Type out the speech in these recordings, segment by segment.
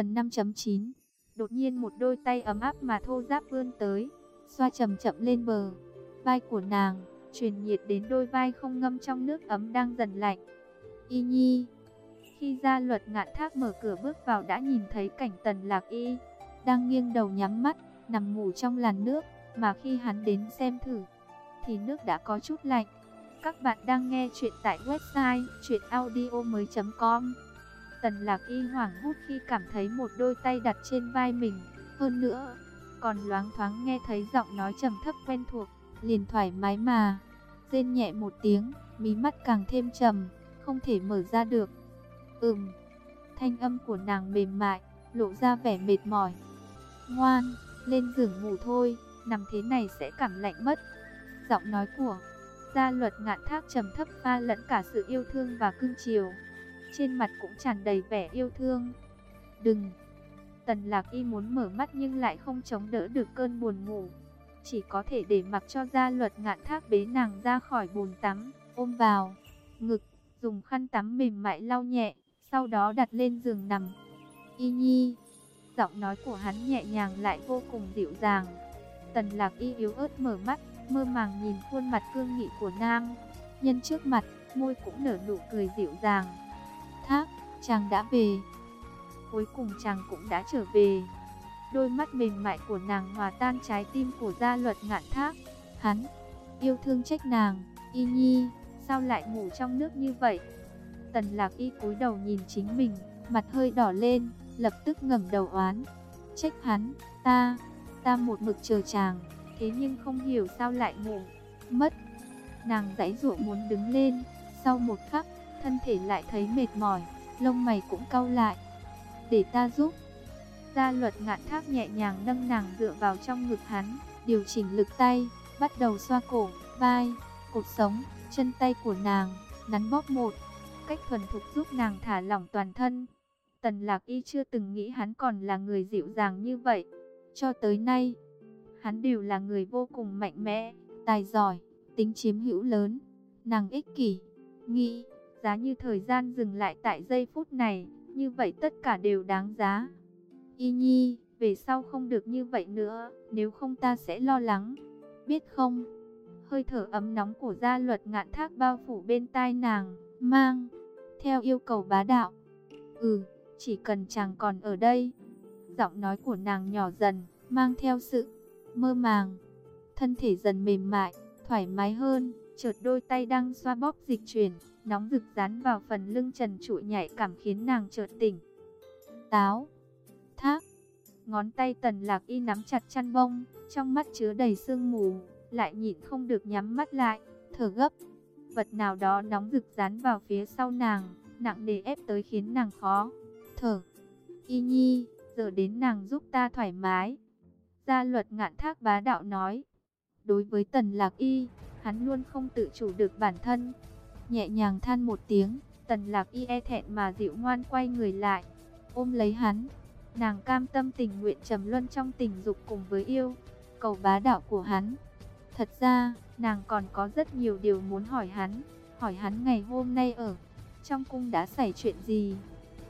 Phần 5.9 Đột nhiên một đôi tay ấm áp mà thô ráp vươn tới, xoa chậm chậm lên bờ. Vai của nàng, truyền nhiệt đến đôi vai không ngâm trong nước ấm đang dần lạnh. Y Nhi Khi ra luật ngạn thác mở cửa bước vào đã nhìn thấy cảnh tần lạc y, đang nghiêng đầu nhắm mắt, nằm ngủ trong làn nước, mà khi hắn đến xem thử, thì nước đã có chút lạnh. Các bạn đang nghe chuyện tại website chuyenaudio.com Tần lạc y hoảng hút khi cảm thấy một đôi tay đặt trên vai mình. Hơn nữa, còn loáng thoáng nghe thấy giọng nói trầm thấp quen thuộc, liền thoải mái mà. Rên nhẹ một tiếng, mí mắt càng thêm trầm, không thể mở ra được. Ừm, thanh âm của nàng mềm mại, lộ ra vẻ mệt mỏi. Ngoan, lên giường ngủ thôi, nằm thế này sẽ cảm lạnh mất. Giọng nói của gia luật ngạn thác trầm thấp pha lẫn cả sự yêu thương và cưng chiều trên mặt cũng tràn đầy vẻ yêu thương. Đừng! Tần lạc y muốn mở mắt nhưng lại không chống đỡ được cơn buồn ngủ. Chỉ có thể để mặc cho gia luật ngạn thác bế nàng ra khỏi bồn tắm, ôm vào, ngực, dùng khăn tắm mềm mại lau nhẹ, sau đó đặt lên giường nằm. Y nhi! Giọng nói của hắn nhẹ nhàng lại vô cùng dịu dàng. Tần lạc y yếu ớt mở mắt, mơ màng nhìn khuôn mặt cương nghị của nam. Nhân trước mặt, môi cũng nở nụ cười dịu dàng thác, chàng đã về. Cuối cùng chàng cũng đã trở về. Đôi mắt mềm mại của nàng hòa tan trái tim của gia luật ngạn thác. Hắn, yêu thương trách nàng, y nhi, sao lại ngủ trong nước như vậy? Tần lạc y cúi đầu nhìn chính mình, mặt hơi đỏ lên, lập tức ngẩng đầu oán. Trách hắn, ta, ta một mực chờ chàng, thế nhưng không hiểu sao lại ngủ, mất. Nàng giãy dụa muốn đứng lên, sau một khắc, thân thể lại thấy mệt mỏi, lông mày cũng cau lại. Để ta giúp. Gia luật ngạn thác nhẹ nhàng nâng nàng dựa vào trong ngực hắn, điều chỉnh lực tay, bắt đầu xoa cổ, vai, cột sống, chân tay của nàng, nắn bóp một, cách thuần thục giúp nàng thả lỏng toàn thân. Tần lạc y chưa từng nghĩ hắn còn là người dịu dàng như vậy. Cho tới nay, hắn đều là người vô cùng mạnh mẽ, tài giỏi, tính chiếm hữu lớn. Nàng ích kỷ, nghĩ, Giá như thời gian dừng lại tại giây phút này, như vậy tất cả đều đáng giá. Y Nhi, về sau không được như vậy nữa, nếu không ta sẽ lo lắng. Biết không? Hơi thở ấm nóng của gia luật ngạn thác bao phủ bên tai nàng, mang, theo yêu cầu bá đạo. Ừ, chỉ cần chàng còn ở đây. Giọng nói của nàng nhỏ dần, mang theo sự mơ màng. Thân thể dần mềm mại, thoải mái hơn, chợt đôi tay đang xoa bóp dịch chuyển, nóng rực dán vào phần lưng trần trụi nhạy cảm khiến nàng chợt tỉnh. Táo, thác, ngón tay tần lạc y nắm chặt chăn bông, trong mắt chứa đầy sương mù, lại nhịn không được nhắm mắt lại, thở gấp. Vật nào đó nóng rực dán vào phía sau nàng, nặng nề ép tới khiến nàng khó thở. Y nhi, giờ đến nàng giúp ta thoải mái. Gia luật ngạn thác bá đạo nói. Đối với tần lạc y, hắn luôn không tự chủ được bản thân, nhẹ nhàng than một tiếng, tần lạc y e thẹn mà dịu ngoan quay người lại, ôm lấy hắn. Nàng cam tâm tình nguyện trầm luân trong tình dục cùng với yêu, cầu bá đạo của hắn. Thật ra, nàng còn có rất nhiều điều muốn hỏi hắn, hỏi hắn ngày hôm nay ở trong cung đã xảy chuyện gì,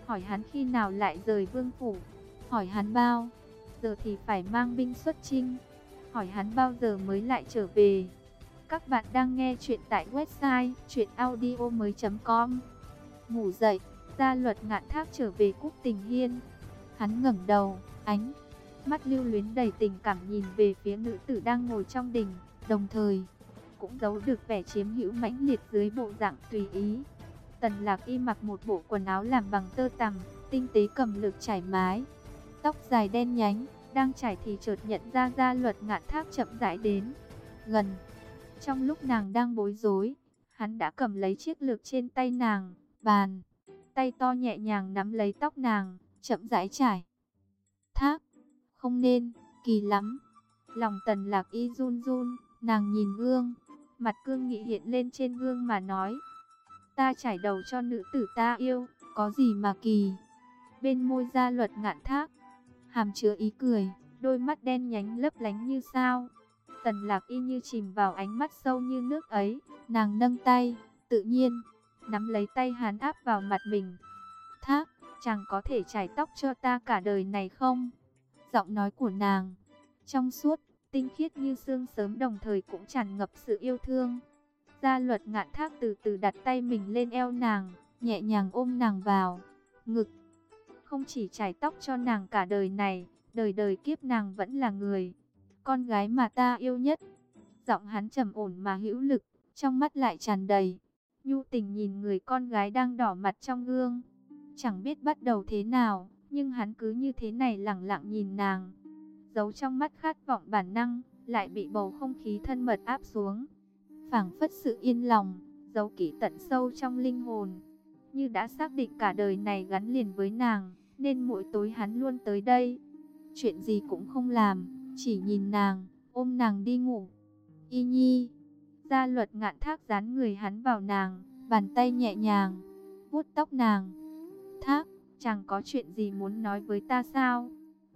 hỏi hắn khi nào lại rời vương phủ, hỏi hắn bao, giờ thì phải mang binh xuất chinh, hỏi hắn bao giờ mới lại trở về. Các bạn đang nghe chuyện tại website chuyenaudio.com Ngủ dậy, gia luật ngạn thác trở về Cúc Tình Hiên. Hắn ngẩng đầu, ánh, mắt lưu luyến đầy tình cảm nhìn về phía nữ tử đang ngồi trong đình, đồng thời cũng giấu được vẻ chiếm hữu mãnh liệt dưới bộ dạng tùy ý. Tần lạc y mặc một bộ quần áo làm bằng tơ tằm, tinh tế cầm lực trải mái. Tóc dài đen nhánh, đang trải thì chợt nhận ra gia luật ngạn thác chậm rãi đến. Gần, trong lúc nàng đang bối rối, hắn đã cầm lấy chiếc lược trên tay nàng, bàn. Tay to nhẹ nhàng nắm lấy tóc nàng, chậm rãi trải. Thác, không nên, kỳ lắm. Lòng tần lạc y run run, nàng nhìn gương, mặt cương nghị hiện lên trên gương mà nói. Ta trải đầu cho nữ tử ta yêu, có gì mà kỳ. Bên môi ra luật ngạn thác, hàm chứa ý cười, đôi mắt đen nhánh lấp lánh như sao. Tần lạc y như chìm vào ánh mắt sâu như nước ấy, nàng nâng tay, tự nhiên, nắm lấy tay hắn áp vào mặt mình. Thác, chàng có thể chải tóc cho ta cả đời này không? Giọng nói của nàng, trong suốt, tinh khiết như xương sớm đồng thời cũng tràn ngập sự yêu thương. Gia luật ngạn thác từ từ đặt tay mình lên eo nàng, nhẹ nhàng ôm nàng vào, ngực. Không chỉ chải tóc cho nàng cả đời này, đời đời kiếp nàng vẫn là người. Con gái mà ta yêu nhất. Giọng hắn trầm ổn mà hữu lực, trong mắt lại tràn đầy. Nhu tình nhìn người con gái đang đỏ mặt trong gương. Chẳng biết bắt đầu thế nào, nhưng hắn cứ như thế này lặng lặng nhìn nàng. Giấu trong mắt khát vọng bản năng, lại bị bầu không khí thân mật áp xuống. phảng phất sự yên lòng, giấu kỹ tận sâu trong linh hồn. Như đã xác định cả đời này gắn liền với nàng, nên mỗi tối hắn luôn tới đây. Chuyện gì cũng không làm, chỉ nhìn nàng, ôm nàng đi ngủ. Y nhi, gia luật ngạn thác dán người hắn vào nàng, bàn tay nhẹ nhàng, vuốt tóc nàng. Thác, chẳng có chuyện gì muốn nói với ta sao?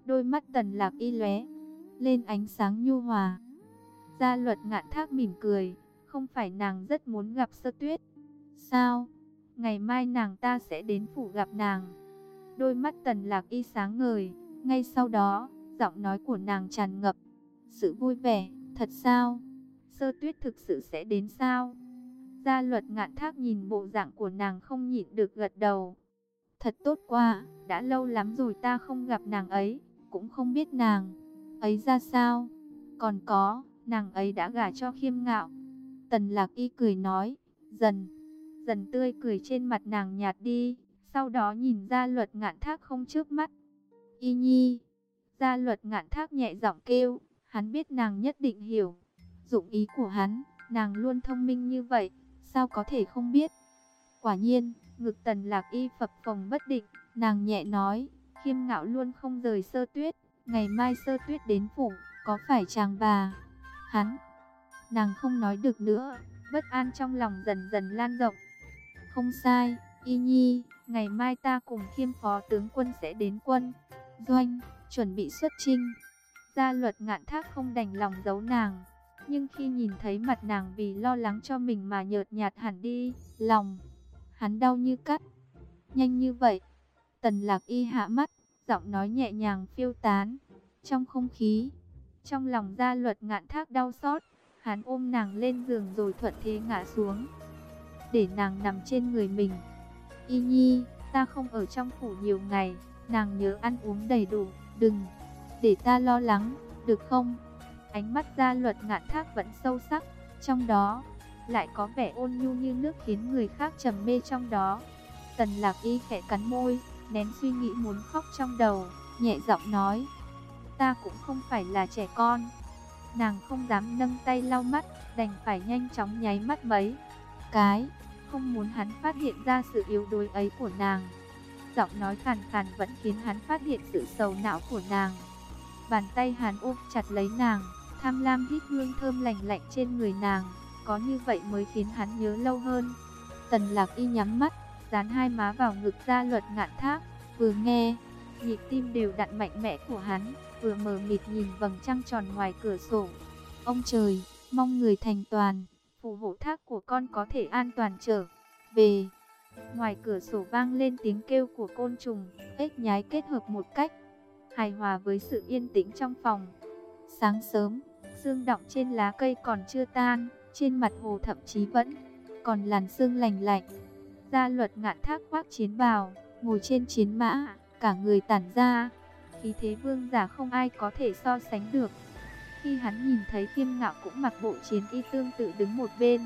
Đôi mắt tần lạc y lóe lên ánh sáng nhu hòa. Gia luật ngạn thác mỉm cười, không phải nàng rất muốn gặp sơ tuyết. Sao? Ngày mai nàng ta sẽ đến phủ gặp nàng. Đôi mắt tần lạc y sáng ngời, ngay sau đó, giọng nói của nàng tràn ngập. Sự vui vẻ, thật sao? Sơ tuyết thực sự sẽ đến sao? Gia luật ngạn thác nhìn bộ dạng của nàng không nhịn được gật đầu. Thật tốt quá, đã lâu lắm rồi ta không gặp nàng ấy, cũng không biết nàng ấy ra sao. Còn có, nàng ấy đã gả cho khiêm ngạo. Tần lạc y cười nói, dần, dần tươi cười trên mặt nàng nhạt đi. Sau đó nhìn ra luật ngạn thác không trước mắt. Y nhi, ra luật ngạn thác nhẹ giọng kêu, hắn biết nàng nhất định hiểu. Dụng ý của hắn, nàng luôn thông minh như vậy, sao có thể không biết. Quả nhiên, ngực tần lạc y phập phồng bất định, nàng nhẹ nói, khiêm ngạo luôn không rời sơ tuyết. Ngày mai sơ tuyết đến phủ, có phải chàng bà? Hắn, nàng không nói được nữa, bất an trong lòng dần dần lan rộng. Không sai, y nhi, ngày mai ta cùng khiêm phó tướng quân sẽ đến quân, doanh, chuẩn bị xuất chinh. Gia luật ngạn thác không đành lòng giấu nàng, nhưng khi nhìn thấy mặt nàng vì lo lắng cho mình mà nhợt nhạt hẳn đi, lòng, hắn đau như cắt. Nhanh như vậy, tần lạc y hạ mắt, giọng nói nhẹ nhàng phiêu tán, trong không khí. Trong lòng gia luật ngạn thác đau xót, hắn ôm nàng lên giường rồi thuận thế ngã xuống, để nàng nằm trên người mình. Y nhi, ta không ở trong phủ nhiều ngày, nàng nhớ ăn uống đầy đủ, đừng, để ta lo lắng, được không? Ánh mắt gia luật ngạn thác vẫn sâu sắc, trong đó, lại có vẻ ôn nhu như nước khiến người khác trầm mê trong đó. Tần lạc y khẽ cắn môi, nén suy nghĩ muốn khóc trong đầu, nhẹ giọng nói, ta cũng không phải là trẻ con. Nàng không dám nâng tay lau mắt, đành phải nhanh chóng nháy mắt mấy cái, không muốn hắn phát hiện ra sự yếu đuối ấy của nàng. Giọng nói khàn khàn vẫn khiến hắn phát hiện sự sầu não của nàng. Bàn tay hắn ôm chặt lấy nàng, tham lam hít hương thơm lành lạnh trên người nàng, có như vậy mới khiến hắn nhớ lâu hơn. Tần lạc y nhắm mắt, dán hai má vào ngực ra luật ngạn thác, vừa nghe, nhịp tim đều đặn mạnh mẽ của hắn, vừa mờ mịt nhìn vầng trăng tròn ngoài cửa sổ. Ông trời, mong người thành toàn, phù hộ thác của con có thể an toàn trở về. Ngoài cửa sổ vang lên tiếng kêu của côn trùng, ếch nhái kết hợp một cách hài hòa với sự yên tĩnh trong phòng. Sáng sớm, sương đọng trên lá cây còn chưa tan, trên mặt hồ thậm chí vẫn còn làn sương lành lạnh. Gia luật ngạn thác khoác chiến bào, ngồi trên chiến mã, cả người tản ra. Khí thế vương giả không ai có thể so sánh được. Khi hắn nhìn thấy khiêm ngạo cũng mặc bộ chiến y tương tự đứng một bên.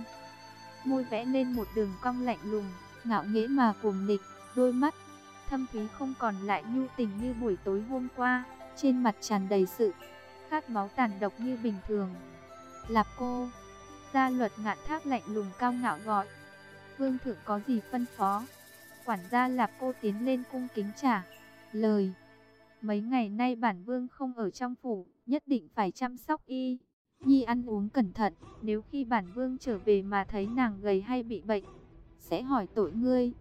Môi vẽ lên một đường cong lạnh lùng, ngạo nghễ mà cuồng nịch, đôi mắt thâm thúy không còn lại nhu tình như buổi tối hôm qua, trên mặt tràn đầy sự khát máu tàn độc như bình thường. Lạp cô, gia luật ngạn thác lạnh lùng cao ngạo gọi, vương thượng có gì phân phó? Quản gia Lạp cô tiến lên cung kính trả lời. Mấy ngày nay bản vương không ở trong phủ, nhất định phải chăm sóc y. Nhi ăn uống cẩn thận, nếu khi bản vương trở về mà thấy nàng gầy hay bị bệnh, sẽ hỏi tội ngươi.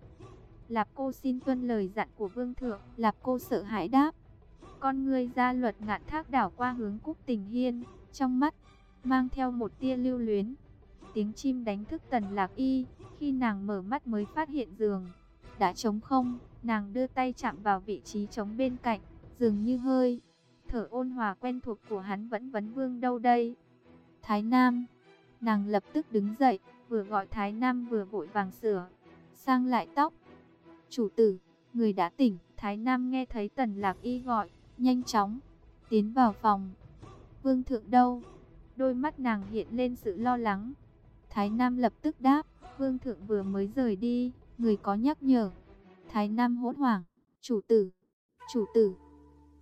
Lạp cô xin tuân lời dặn của vương thượng, Lạp cô sợ hãi đáp. Con ngươi ra luật ngạn thác đảo qua hướng cúc tình hiên, trong mắt, mang theo một tia lưu luyến. Tiếng chim đánh thức tần lạc y, khi nàng mở mắt mới phát hiện giường. đã trống không, nàng đưa tay chạm vào vị trí trống bên cạnh, dường như hơi thở ôn hòa quen thuộc của hắn vẫn vấn vương đâu đây. Thái Nam, nàng lập tức đứng dậy, vừa gọi Thái Nam vừa vội vàng sửa, sang lại tóc. Chủ tử, người đã tỉnh, Thái Nam nghe thấy Tần Lạc Y gọi, nhanh chóng, tiến vào phòng. Vương thượng đâu? Đôi mắt nàng hiện lên sự lo lắng. Thái Nam lập tức đáp, Vương thượng vừa mới rời đi, người có nhắc nhở. Thái Nam hốt hoảng, chủ tử, chủ tử.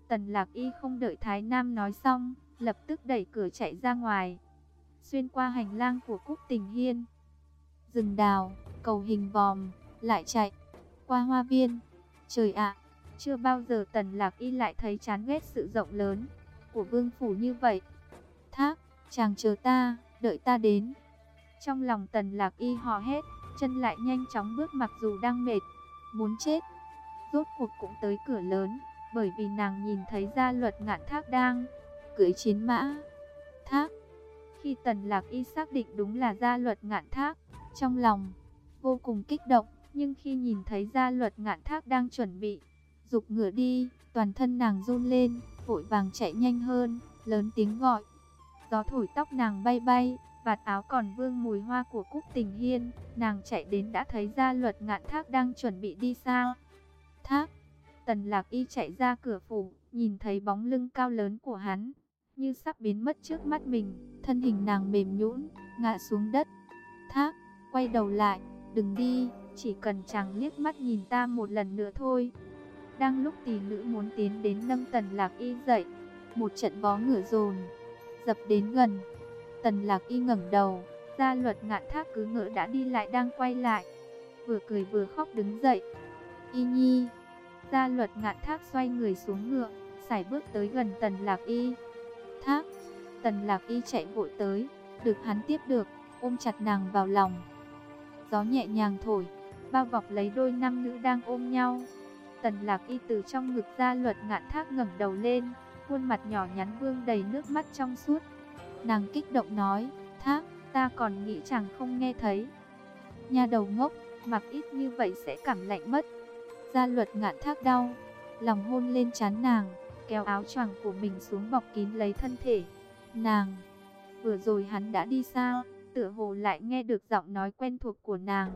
Tần Lạc Y không đợi Thái Nam nói xong, lập tức đẩy cửa chạy ra ngoài. Xuyên qua hành lang của Cúc Tình Hiên. Rừng đào, cầu hình vòm, lại chạy. Qua hoa viên. Trời ạ, chưa bao giờ Tần Lạc Y lại thấy chán ghét sự rộng lớn của vương phủ như vậy. Thác, chàng chờ ta, đợi ta đến. Trong lòng Tần Lạc Y hò hét, chân lại nhanh chóng bước mặc dù đang mệt, muốn chết. Rốt cuộc cũng tới cửa lớn, bởi vì nàng nhìn thấy gia luật ngạn thác đang cưỡi chiến mã. Thác, khi Tần Lạc Y xác định đúng là gia luật ngạn thác, trong lòng vô cùng kích động, nhưng khi nhìn thấy gia luật ngạn thác đang chuẩn bị dục ngựa đi, toàn thân nàng run lên, vội vàng chạy nhanh hơn, lớn tiếng gọi. Gió thổi tóc nàng bay bay, vạt áo còn vương mùi hoa của Cúc Tình Hiên, nàng chạy đến đã thấy gia luật ngạn thác đang chuẩn bị đi sao. Thác, tần lạc y chạy ra cửa phủ, nhìn thấy bóng lưng cao lớn của hắn, như sắp biến mất trước mắt mình, thân hình nàng mềm nhũn, ngã xuống đất. Thác, quay đầu lại, đừng đi, chỉ cần chàng liếc mắt nhìn ta một lần nữa thôi. Đang lúc tỷ nữ muốn tiến đến nâng tần lạc y dậy, một trận bó ngựa dồn dập đến gần. Tần lạc y ngẩng đầu, gia luật ngạn thác cứ ngựa đã đi lại đang quay lại. Vừa cười vừa khóc đứng dậy. Y nhi, gia luật ngạn thác xoay người xuống ngựa, sải bước tới gần tần lạc y. Thác, tần lạc y chạy vội tới, được hắn tiếp được, ôm chặt nàng vào lòng. Gió nhẹ nhàng thổi, bao bọc lấy đôi nam nữ đang ôm nhau. Tần lạc y từ trong ngực gia luật ngạn thác ngẩng đầu lên, khuôn mặt nhỏ nhắn vương đầy nước mắt trong suốt. Nàng kích động nói, thác, ta còn nghĩ chàng không nghe thấy. Nhà đầu ngốc, mặc ít như vậy sẽ cảm lạnh mất. Gia luật ngạn thác đau, lòng hôn lên chán nàng, kéo áo choàng của mình xuống bọc kín lấy thân thể. Nàng, vừa rồi hắn đã đi sao, tựa hồ lại nghe được giọng nói quen thuộc của nàng.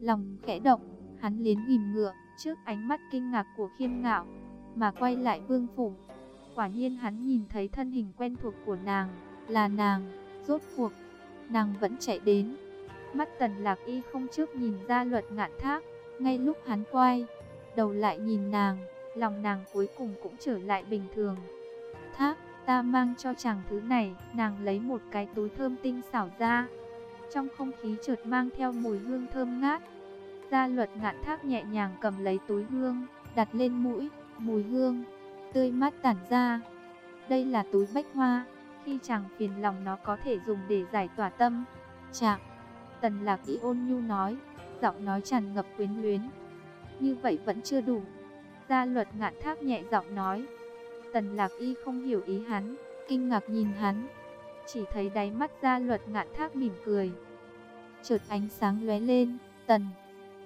Lòng khẽ động, hắn liến ghim ngựa, trước ánh mắt kinh ngạc của khiêm ngạo, mà quay lại vương phủ. Quả nhiên hắn nhìn thấy thân hình quen thuộc của nàng, là nàng, rốt cuộc, nàng vẫn chạy đến. Mắt tần lạc y không trước nhìn ra luật ngạn thác, ngay lúc hắn quay, đầu lại nhìn nàng, lòng nàng cuối cùng cũng trở lại bình thường. Thác, ta mang cho chàng thứ này, nàng lấy một cái túi thơm tinh xảo ra. Trong không khí chợt mang theo mùi hương thơm ngát. Gia luật ngạn thác nhẹ nhàng cầm lấy túi hương, đặt lên mũi, mùi hương, tươi mát tản ra. Đây là túi bách hoa, khi chàng phiền lòng nó có thể dùng để giải tỏa tâm. Chàng, tần lạc ý ôn nhu nói, giọng nói tràn ngập quyến luyến. Như vậy vẫn chưa đủ. Gia luật ngạn thác nhẹ giọng nói. Tần lạc y không hiểu ý hắn, kinh ngạc nhìn hắn. Chỉ thấy đáy mắt gia luật ngạn thác mỉm cười. Chợt ánh sáng lóe lên, tần.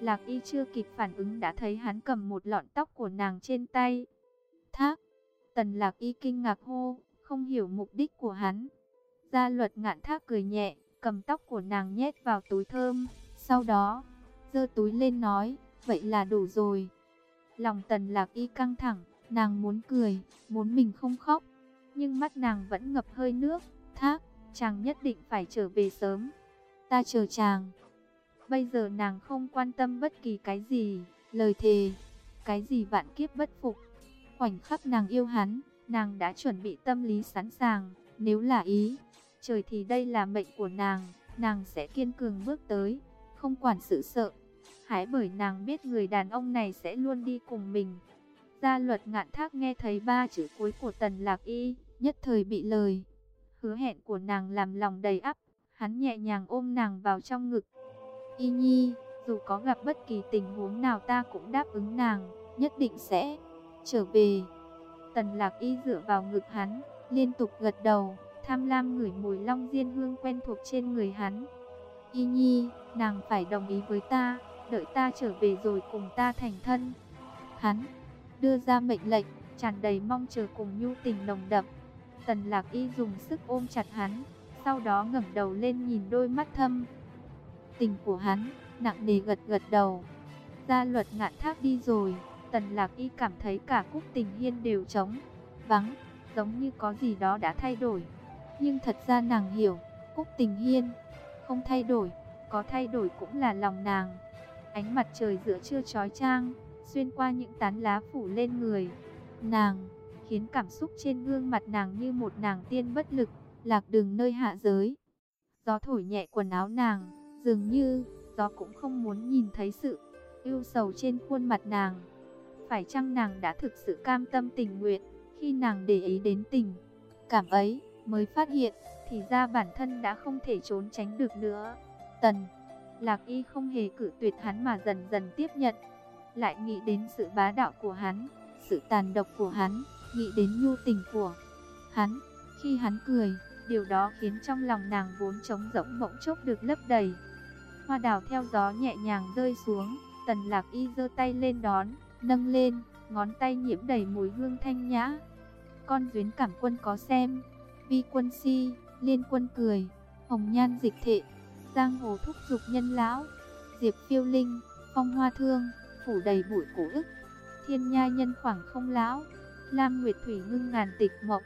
Lạc y chưa kịp phản ứng đã thấy hắn cầm một lọn tóc của nàng trên tay. Thác, tần lạc y kinh ngạc hô, không hiểu mục đích của hắn. Gia luật ngạn thác cười nhẹ, cầm tóc của nàng nhét vào túi thơm, sau đó, giơ túi lên nói, vậy là đủ rồi. Lòng tần lạc y căng thẳng, nàng muốn cười, muốn mình không khóc, nhưng mắt nàng vẫn ngập hơi nước, thác, chàng nhất định phải trở về sớm. Ta chờ chàng. Bây giờ nàng không quan tâm bất kỳ cái gì, lời thề, cái gì vạn kiếp bất phục. Khoảnh khắc nàng yêu hắn, nàng đã chuẩn bị tâm lý sẵn sàng, nếu là ý, trời thì đây là mệnh của nàng, nàng sẽ kiên cường bước tới, không quản sự sợ. Hãy bởi nàng biết người đàn ông này sẽ luôn đi cùng mình. Gia luật ngạn thác nghe thấy ba chữ cuối của tần lạc y, nhất thời bị lời. Hứa hẹn của nàng làm lòng đầy ắp, hắn nhẹ nhàng ôm nàng vào trong ngực. Y nhi, dù có gặp bất kỳ tình huống nào ta cũng đáp ứng nàng, nhất định sẽ trở về. Tần lạc y dựa vào ngực hắn, liên tục gật đầu, tham lam ngửi mùi long diên hương quen thuộc trên người hắn. Y nhi, nàng phải đồng ý với ta, đợi ta trở về rồi cùng ta thành thân. Hắn đưa ra mệnh lệnh, tràn đầy mong chờ cùng nhu tình nồng đậm. Tần Lạc Y dùng sức ôm chặt hắn, sau đó ngẩng đầu lên nhìn đôi mắt thâm. Tình của hắn, nặng nề gật gật đầu. Gia luật ngạn thác đi rồi, Tần Lạc Y cảm thấy cả Cúc Tình Hiên đều trống, vắng, giống như có gì đó đã thay đổi. Nhưng thật ra nàng hiểu, Cúc Tình Hiên không thay đổi, có thay đổi cũng là lòng nàng. Ánh mặt trời giữa trưa chói chang, xuyên qua những tán lá phủ lên người. Nàng, khiến cảm xúc trên gương mặt nàng như một nàng tiên bất lực, lạc đường nơi hạ giới. Gió thổi nhẹ quần áo nàng, dường như gió cũng không muốn nhìn thấy sự ưu sầu trên khuôn mặt nàng. Phải chăng nàng đã thực sự cam tâm tình nguyện khi nàng để ý đến tình cảm ấy, mới phát hiện thì ra bản thân đã không thể trốn tránh được nữa. Tần Lạc Y không hề cử tuyệt hắn mà dần dần tiếp nhận, lại nghĩ đến sự bá đạo của hắn, sự tàn độc của hắn, nghĩ đến nhu tình của hắn. Khi hắn cười, điều đó khiến trong lòng nàng vốn trống rỗng bỗng chốc được lấp đầy. Hoa đào theo gió nhẹ nhàng rơi xuống, tần lạc y giơ tay lên đón, nâng lên, ngón tay nhiễm đầy mùi hương thanh nhã. Con duyến cảm quân có xem, vi quân si, liên quân cười, hồng nhan dịch thệ, giang hồ thúc dục nhân lão, diệp phiêu linh, phong hoa thương, phủ đầy bụi cổ ức, thiên nha nhân khoảng không lão, lam nguyệt thủy ngưng ngàn tịch mộng.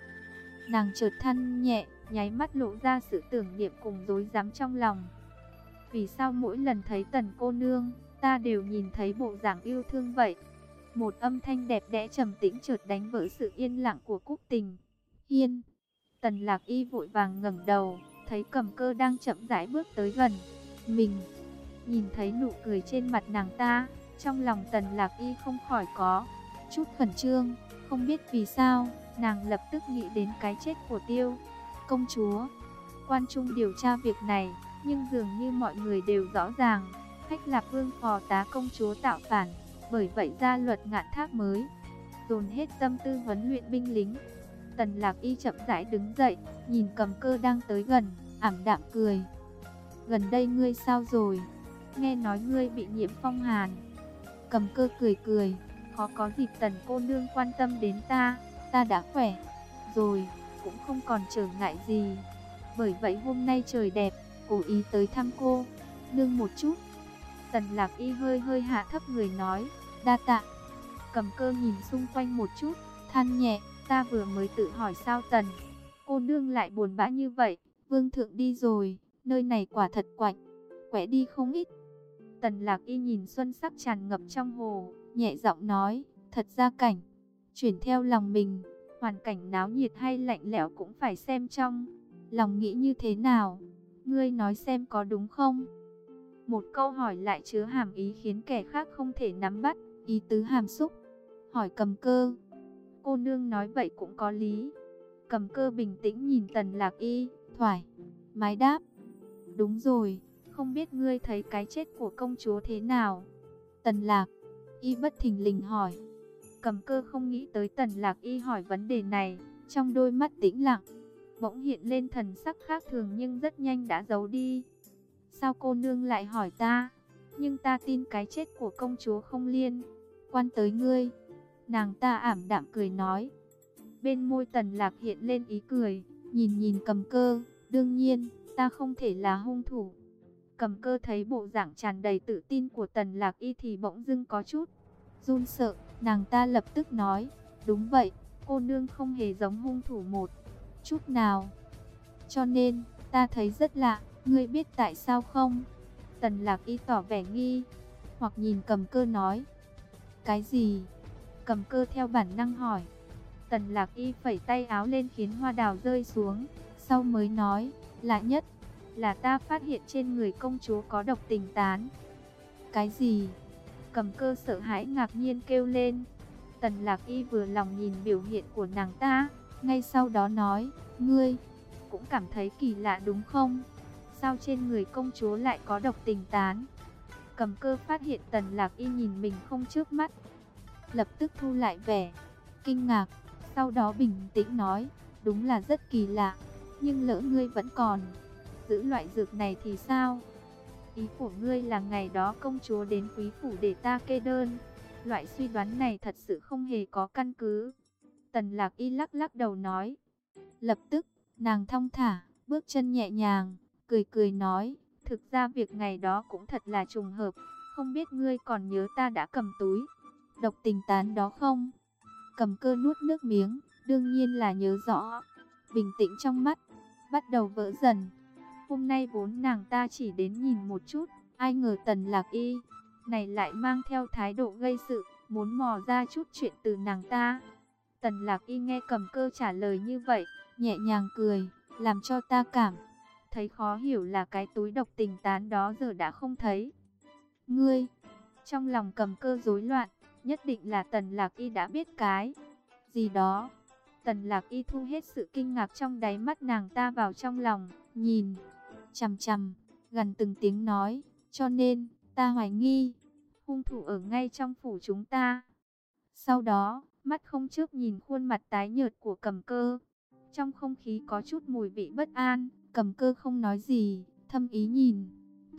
Nàng chợt than nhẹ, nháy mắt lộ ra sự tưởng niệm cùng dối dám trong lòng. Vì sao mỗi lần thấy tần cô nương, ta đều nhìn thấy bộ dạng yêu thương vậy? Một âm thanh đẹp đẽ trầm tĩnh chợt đánh vỡ sự yên lặng của Cúc Tình. yên Tần Lạc Y vội vàng ngẩng đầu, thấy Cầm Cơ đang chậm rãi bước tới gần mình. Nhìn thấy nụ cười trên mặt nàng ta, trong lòng Tần Lạc Y không khỏi có chút khẩn trương, không biết vì sao, nàng lập tức nghĩ đến cái chết của Tiêu công chúa. Quan trung điều tra việc này, nhưng dường như mọi người đều rõ ràng, Khách Lạp Vương phò tá công chúa tạo phản, bởi vậy ra luật ngạn thác mới, dồn hết tâm tư huấn luyện binh lính. Tần Lạc Y chậm rãi đứng dậy, nhìn cầm cơ đang tới gần, ảm đạm cười. Gần đây ngươi sao rồi? Nghe nói ngươi bị nhiễm phong hàn. Cầm cơ cười cười, khó có dịp tần cô nương quan tâm đến ta, ta đã khỏe. Rồi, cũng không còn trở ngại gì. Bởi vậy hôm nay trời đẹp, cố ý tới thăm cô, nương một chút. Tần lạc y hơi hơi hạ thấp người nói, đa tạ. Cầm cơ nhìn xung quanh một chút, than nhẹ, ta vừa mới tự hỏi sao tần. Cô nương lại buồn bã như vậy, vương thượng đi rồi, nơi này quả thật quạnh, quẻ đi không ít. Tần lạc y nhìn xuân sắc tràn ngập trong hồ, nhẹ giọng nói, thật ra cảnh, chuyển theo lòng mình, hoàn cảnh náo nhiệt hay lạnh lẽo cũng phải xem trong, lòng nghĩ như thế nào, ngươi nói xem có đúng không? Một câu hỏi lại chứa hàm ý khiến kẻ khác không thể nắm bắt, ý tứ hàm xúc. Hỏi cầm cơ. Cô nương nói vậy cũng có lý. Cầm cơ bình tĩnh nhìn tần lạc y, thoải, mái đáp. Đúng rồi, không biết ngươi thấy cái chết của công chúa thế nào? Tần lạc, y bất thình lình hỏi. Cầm cơ không nghĩ tới tần lạc y hỏi vấn đề này, trong đôi mắt tĩnh lặng. Bỗng hiện lên thần sắc khác thường nhưng rất nhanh đã giấu đi. Sao cô nương lại hỏi ta? Nhưng ta tin cái chết của công chúa không liên quan tới ngươi. Nàng ta ảm đạm cười nói. Bên môi tần lạc hiện lên ý cười, nhìn nhìn cầm cơ. Đương nhiên, ta không thể là hung thủ. Cầm cơ thấy bộ dạng tràn đầy tự tin của tần lạc y thì bỗng dưng có chút. Run sợ, nàng ta lập tức nói. Đúng vậy, cô nương không hề giống hung thủ một chút nào. Cho nên, ta thấy rất lạ. Ngươi biết tại sao không? Tần lạc y tỏ vẻ nghi, hoặc nhìn cầm cơ nói. Cái gì? Cầm cơ theo bản năng hỏi. Tần lạc y phẩy tay áo lên khiến hoa đào rơi xuống, sau mới nói, lạ nhất, là ta phát hiện trên người công chúa có độc tình tán. Cái gì? Cầm cơ sợ hãi ngạc nhiên kêu lên. Tần lạc y vừa lòng nhìn biểu hiện của nàng ta, ngay sau đó nói, ngươi, cũng cảm thấy kỳ lạ đúng không? Sao trên người công chúa lại có độc tình tán? Cầm cơ phát hiện tần lạc y nhìn mình không trước mắt. Lập tức thu lại vẻ, kinh ngạc. Sau đó bình tĩnh nói, đúng là rất kỳ lạ. Nhưng lỡ ngươi vẫn còn, giữ loại dược này thì sao? Ý của ngươi là ngày đó công chúa đến quý phủ để ta kê đơn. Loại suy đoán này thật sự không hề có căn cứ. Tần lạc y lắc lắc đầu nói. Lập tức, nàng thong thả, bước chân nhẹ nhàng, cười cười nói. Thực ra việc ngày đó cũng thật là trùng hợp. Không biết ngươi còn nhớ ta đã cầm túi. Độc tình tán đó không? Cầm cơ nuốt nước miếng, đương nhiên là nhớ rõ. Bình tĩnh trong mắt, bắt đầu vỡ dần. Hôm nay vốn nàng ta chỉ đến nhìn một chút, ai ngờ tần lạc y, này lại mang theo thái độ gây sự, muốn mò ra chút chuyện từ nàng ta. Tần lạc y nghe cầm cơ trả lời như vậy, nhẹ nhàng cười, làm cho ta cảm. Thấy khó hiểu là cái túi độc tình tán đó giờ đã không thấy. Ngươi, trong lòng cầm cơ rối loạn, nhất định là tần lạc y đã biết cái gì đó. Tần lạc y thu hết sự kinh ngạc trong đáy mắt nàng ta vào trong lòng, nhìn, chằm chằm, gần từng tiếng nói, cho nên, ta hoài nghi, hung thủ ở ngay trong phủ chúng ta. Sau đó, mắt không chớp nhìn khuôn mặt tái nhợt của cầm cơ. Trong không khí có chút mùi vị bất an, cầm cơ không nói gì, thâm ý nhìn,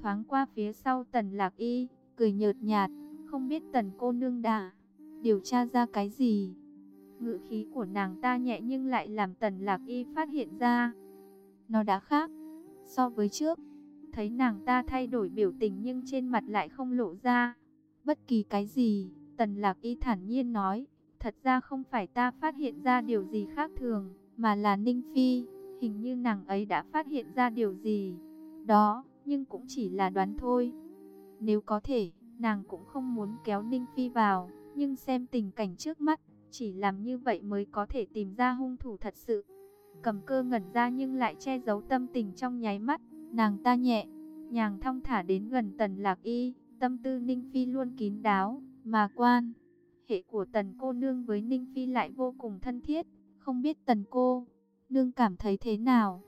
thoáng qua phía sau tần lạc y, cười nhợt nhạt, không biết tần cô nương đã điều tra ra cái gì. Ngữ khí của nàng ta nhẹ nhưng lại làm tần lạc y phát hiện ra. Nó đã khác so với trước. Thấy nàng ta thay đổi biểu tình nhưng trên mặt lại không lộ ra. Bất kỳ cái gì, tần lạc y thản nhiên nói. Thật ra không phải ta phát hiện ra điều gì khác thường, mà là Ninh Phi. Hình như nàng ấy đã phát hiện ra điều gì. Đó, nhưng cũng chỉ là đoán thôi. Nếu có thể, nàng cũng không muốn kéo Ninh Phi vào. Nhưng xem tình cảnh trước mắt, chỉ làm như vậy mới có thể tìm ra hung thủ thật sự. Cầm cơ ngẩn ra nhưng lại che giấu tâm tình trong nháy mắt. Nàng ta nhẹ, nhàng thong thả đến gần tần lạc y. Tâm tư Ninh Phi luôn kín đáo, mà quan. Hệ của tần cô nương với Ninh Phi lại vô cùng thân thiết. Không biết tần cô, nương cảm thấy thế nào?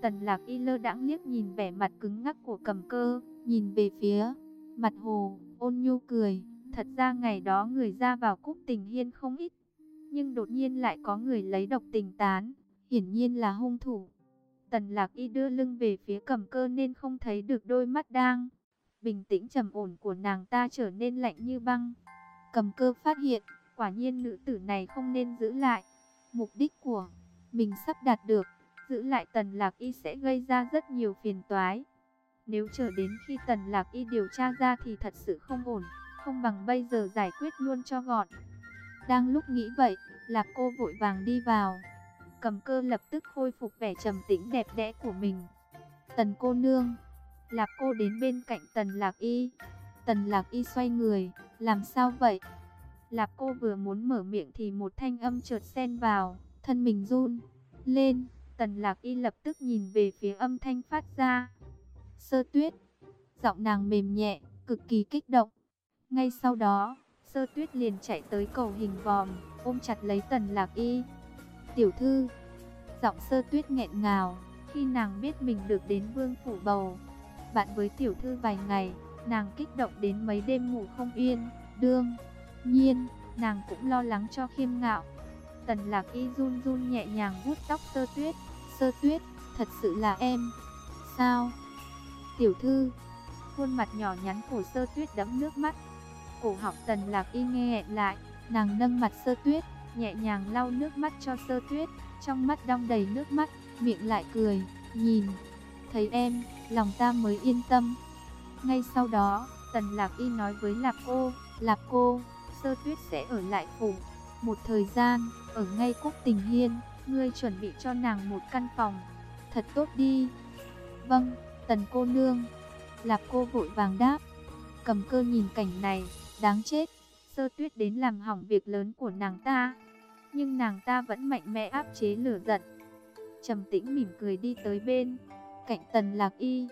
Tần lạc y lơ đãng liếc nhìn vẻ mặt cứng ngắc của cầm cơ, nhìn về phía mặt hồ, ôn nhu cười. Thật ra ngày đó người ra vào cúc tình hiên không ít, nhưng đột nhiên lại có người lấy độc tình tán, hiển nhiên là hung thủ. Tần lạc y đưa lưng về phía cầm cơ nên không thấy được đôi mắt đang. Bình tĩnh trầm ổn của nàng ta trở nên lạnh như băng. Cầm cơ phát hiện, quả nhiên nữ tử này không nên giữ lại. Mục đích của mình sắp đạt được, giữ lại tần lạc y sẽ gây ra rất nhiều phiền toái. Nếu chờ đến khi tần lạc y điều tra ra thì thật sự không ổn không bằng bây giờ giải quyết luôn cho gọn. Đang lúc nghĩ vậy, Lạp cô vội vàng đi vào. Cầm cơ lập tức khôi phục vẻ trầm tĩnh đẹp đẽ của mình. Tần cô nương, Lạp cô đến bên cạnh Tần Lạc Y. Tần Lạc Y xoay người, làm sao vậy? Lạp cô vừa muốn mở miệng thì một thanh âm trượt xen vào, thân mình run lên. Tần Lạc Y lập tức nhìn về phía âm thanh phát ra. Sơ tuyết, giọng nàng mềm nhẹ, cực kỳ kích động. Ngay sau đó, sơ tuyết liền chạy tới cầu hình vòm, ôm chặt lấy tần lạc y. Tiểu thư, giọng sơ tuyết nghẹn ngào, khi nàng biết mình được đến vương phủ bầu. Bạn với tiểu thư vài ngày, nàng kích động đến mấy đêm ngủ không yên, đương. Nhiên, nàng cũng lo lắng cho khiêm ngạo. Tần lạc y run run nhẹ nhàng vuốt tóc sơ tuyết. Sơ tuyết, thật sự là em. Sao? Tiểu thư, khuôn mặt nhỏ nhắn của sơ tuyết đẫm nước mắt, cổ họng tần lạc y nghe lại, nàng nâng mặt sơ tuyết, nhẹ nhàng lau nước mắt cho sơ tuyết, trong mắt đong đầy nước mắt, miệng lại cười, nhìn, thấy em, lòng ta mới yên tâm. Ngay sau đó, tần lạc y nói với lạp cô, lạp cô, sơ tuyết sẽ ở lại phủ, một thời gian, ở ngay cúc tình hiên, ngươi chuẩn bị cho nàng một căn phòng, thật tốt đi. Vâng, tần cô nương, lạp cô vội vàng đáp, cầm cơ nhìn cảnh này, Đáng chết, sơ tuyết đến làm hỏng việc lớn của nàng ta. Nhưng nàng ta vẫn mạnh mẽ áp chế lửa giận. trầm tĩnh mỉm cười đi tới bên, cạnh tần lạc y.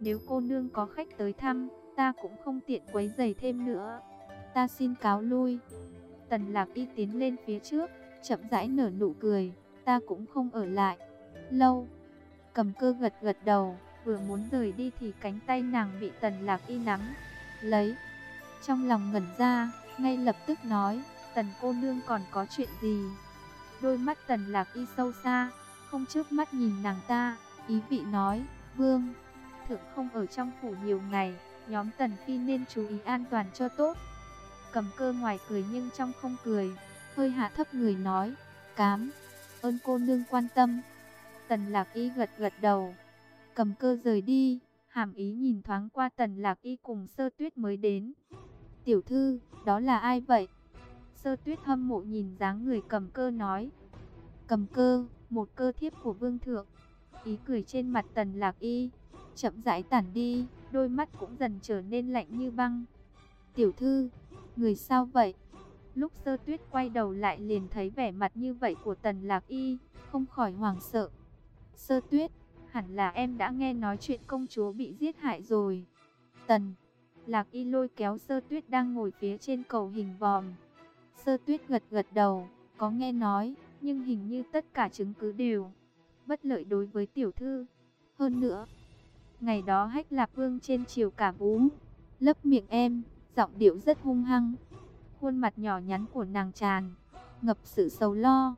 Nếu cô nương có khách tới thăm, ta cũng không tiện quấy giày thêm nữa. Ta xin cáo lui. Tần lạc y tiến lên phía trước, chậm rãi nở nụ cười, ta cũng không ở lại. Lâu, cầm cơ gật gật đầu, vừa muốn rời đi thì cánh tay nàng bị tần lạc y nắm, lấy. Trong lòng ngẩn ra, ngay lập tức nói, tần cô nương còn có chuyện gì? Đôi mắt tần lạc y sâu xa, không trước mắt nhìn nàng ta, ý vị nói, vương, thượng không ở trong phủ nhiều ngày, nhóm Tần Phi nên chú ý an toàn cho tốt. Cầm cơ ngoài cười nhưng trong không cười, hơi hạ thấp người nói, cám, ơn cô nương quan tâm. Tần Lạc Y gật gật đầu, cầm cơ rời đi, hàm ý nhìn thoáng qua Tần Lạc Y cùng sơ tuyết mới đến. Tiểu thư, đó là ai vậy? Sơ tuyết hâm mộ nhìn dáng người cầm cơ nói. Cầm cơ, một cơ thiếp của vương thượng. Ý cười trên mặt Tần Lạc Y, chậm rãi tản đi, đôi mắt cũng dần trở nên lạnh như băng. Tiểu thư, người sao vậy? Lúc sơ tuyết quay đầu lại liền thấy vẻ mặt như vậy của Tần Lạc Y, không khỏi hoảng sợ. Sơ tuyết, hẳn là em đã nghe nói chuyện công chúa bị giết hại rồi. Tần, Lạc Y lôi kéo sơ tuyết đang ngồi phía trên cầu hình vòm. Sơ tuyết gật gật đầu, có nghe nói, nhưng hình như tất cả chứng cứ đều bất lợi đối với tiểu thư. Hơn nữa, ngày đó hách lạp vương trên chiều cả vũ, lấp miệng em, giọng điệu rất hung hăng. Khuôn mặt nhỏ nhắn của nàng tràn, ngập sự sầu lo.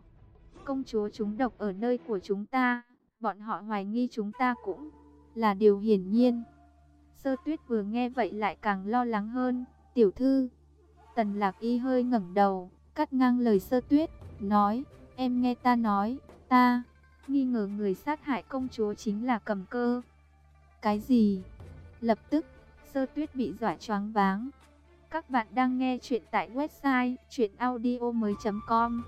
Công chúa chúng độc ở nơi của chúng ta, bọn họ hoài nghi chúng ta cũng là điều hiển nhiên. Sơ tuyết vừa nghe vậy lại càng lo lắng hơn, tiểu thư. Tần lạc y hơi ngẩng đầu, cắt ngang lời sơ tuyết, nói, em nghe ta nói, ta nghi ngờ người sát hại công chúa chính là cầm cơ. Cái gì? Lập tức, sơ tuyết bị dọa choáng váng. Các bạn đang nghe chuyện tại website chuyenaudio.com